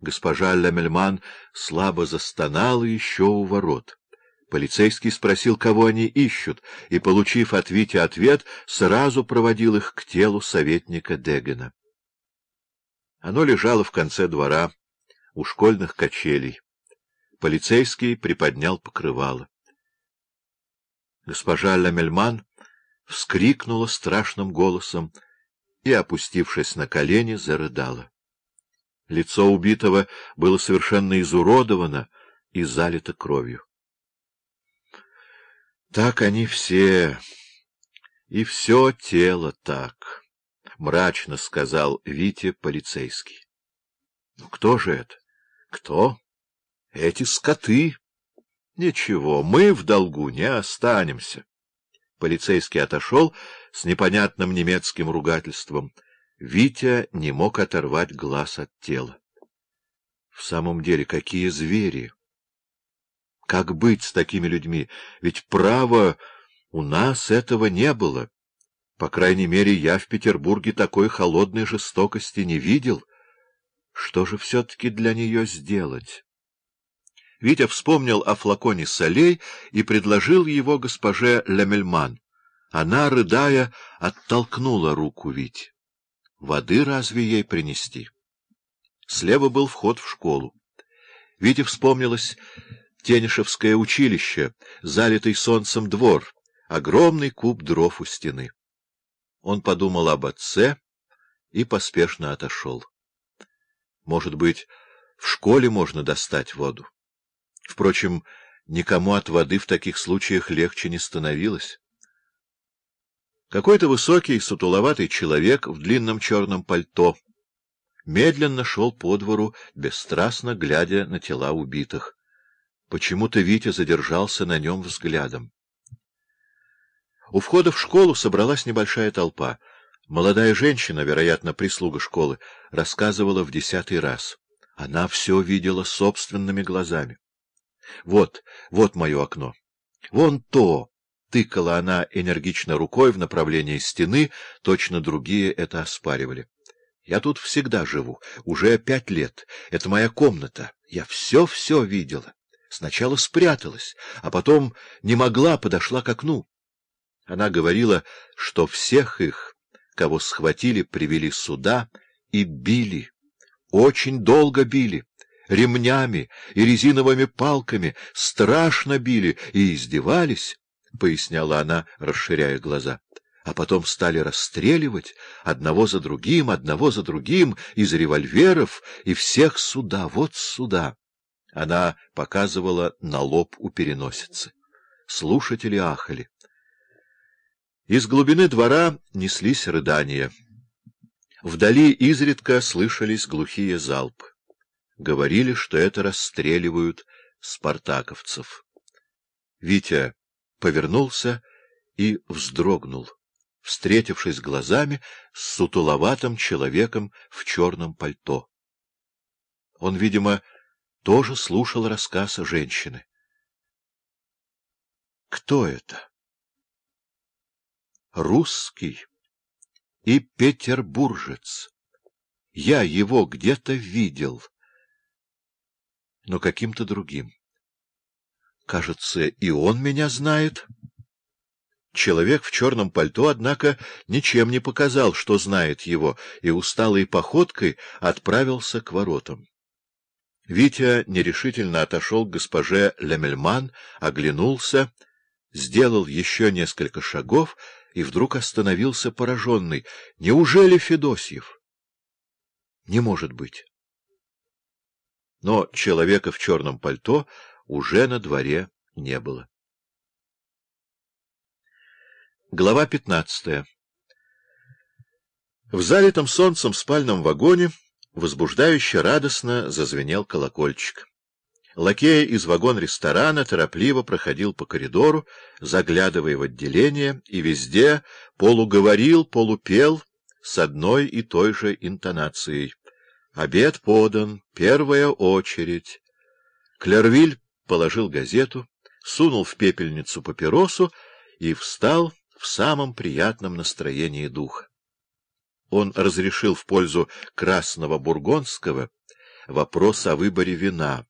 Госпожа Лемельман слабо застонала еще у ворот. Полицейский спросил, кого они ищут, и, получив от Вити ответ, сразу проводил их к телу советника Дегена. Оно лежало в конце двора, у школьных качелей. Полицейский приподнял покрывало. Госпожа Ламельман вскрикнула страшным голосом и, опустившись на колени, зарыдала. Лицо убитого было совершенно изуродовано и залито кровью. Так они все, и все тело так, — мрачно сказал Витя полицейский. Ну, кто же это? Кто? Эти скоты. Ничего, мы в долгу не останемся. Полицейский отошел с непонятным немецким ругательством. Витя не мог оторвать глаз от тела. В самом деле, какие звери! Как быть с такими людьми? Ведь право у нас этого не было. По крайней мере, я в Петербурге такой холодной жестокости не видел. Что же все-таки для нее сделать? Витя вспомнил о флаконе солей и предложил его госпоже Лемельман. Она, рыдая, оттолкнула руку Вити. Воды разве ей принести? Слева был вход в школу. Вите вспомнилось Тенишевское училище, залитый солнцем двор, огромный куб дров у стены. Он подумал об отце и поспешно отошел. Может быть, в школе можно достать воду. Впрочем, никому от воды в таких случаях легче не становилось. Какой-то высокий, сутуловатый человек в длинном черном пальто медленно шел по двору, бесстрастно глядя на тела убитых. Почему-то Витя задержался на нем взглядом. У входа в школу собралась небольшая толпа. Молодая женщина, вероятно, прислуга школы, рассказывала в десятый раз. Она все видела собственными глазами. Вот, вот мое окно. Вон то! Тыкала она энергично рукой в направлении стены, точно другие это оспаривали. Я тут всегда живу, уже пять лет. Это моя комната. Я все-все видела. Сначала спряталась, а потом не могла, подошла к окну. Она говорила, что всех их, кого схватили, привели сюда и били. Очень долго били, ремнями и резиновыми палками, страшно били и издевались, — поясняла она, расширяя глаза. А потом стали расстреливать одного за другим, одного за другим, из револьверов, и всех сюда, вот сюда. Она показывала на лоб у переносицы. Слушатели ахали. Из глубины двора неслись рыдания. Вдали изредка слышались глухие залпы. Говорили, что это расстреливают спартаковцев. Витя повернулся и вздрогнул, встретившись глазами с сутуловатым человеком в черном пальто. Он, видимо, тоже слушал рассказ женщины. Кто это? Русский и петербуржец. Я его где-то видел, но каким-то другим. Кажется, и он меня знает. Человек в черном пальто, однако, ничем не показал, что знает его, и усталой походкой отправился к воротам. Витя нерешительно отошел к госпоже Лемельман, оглянулся, сделал еще несколько шагов и вдруг остановился пораженный. Неужели Федосьев? Не может быть. Но человека в черном пальто уже на дворе не было. Глава пятнадцатая В залитом солнцем спальном вагоне возбуждающе радостно зазвенел колокольчик. Лакей из вагон-ресторана торопливо проходил по коридору, заглядывая в отделение, и везде полуговорил, полупел с одной и той же интонацией. «Обед подан, первая очередь». Клервиль положил газету, сунул в пепельницу папиросу и встал в самом приятном настроении духа. Он разрешил в пользу красного бургондского вопрос о выборе вина,